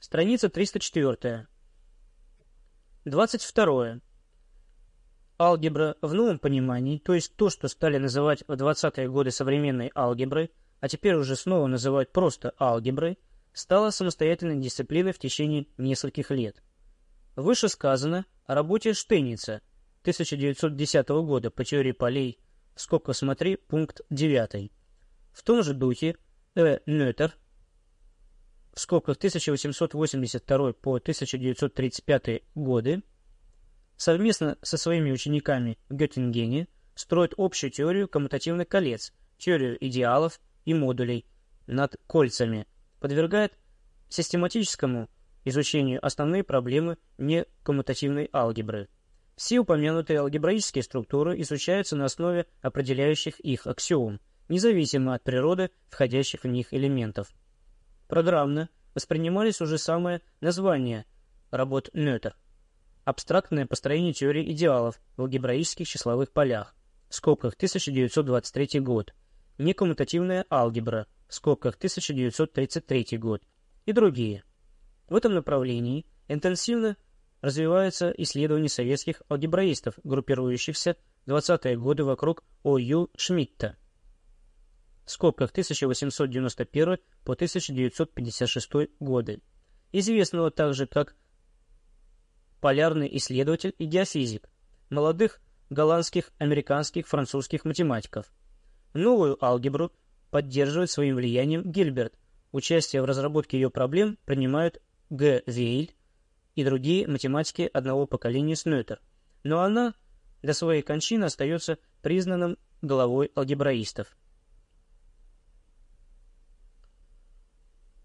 Страница 304. 22. Алгебра в новом понимании, то есть то, что стали называть в 20-е годы современной алгеброй, а теперь уже снова называют просто алгеброй, стала самостоятельной дисциплиной в течение нескольких лет. Выше сказано о работе Штейница 1910 года по теории полей, скобках смотри, пункт 9. В том же духе Э. Нетер в скобках 1882 по 1935 годы совместно со своими учениками в Геттингене строит общую теорию коммутативных колец, теорию идеалов и модулей над кольцами, подвергает систематическому изучению основные проблемы некоммутативной алгебры. Все упомянутые алгебраические структуры изучаются на основе определяющих их аксиом, независимо от природы входящих в них элементов. Программно воспринимались уже самое название работ Нётер – абстрактное построение теории идеалов в алгебраических числовых полях, в скобках 1923 год, некоммутативная алгебра, в скобках 1933 год. И другие. В этом направлении интенсивно развиваются исследования советских алгебраистов, группирующихся в 20-е годы вокруг О.Ю. Шмидта в скобках 1891 по 1956 годы, известного также как полярный исследователь и геофизик, молодых голландских, американских, французских математиков. Новую алгебру поддерживает своим влиянием Гильберт. Участие в разработке ее проблем принимают Г. Вейль и другие математики одного поколения Снейтер. Но она до своей кончины остается признанным головой алгебраистов.